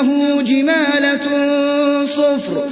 إنه جمالة صفر.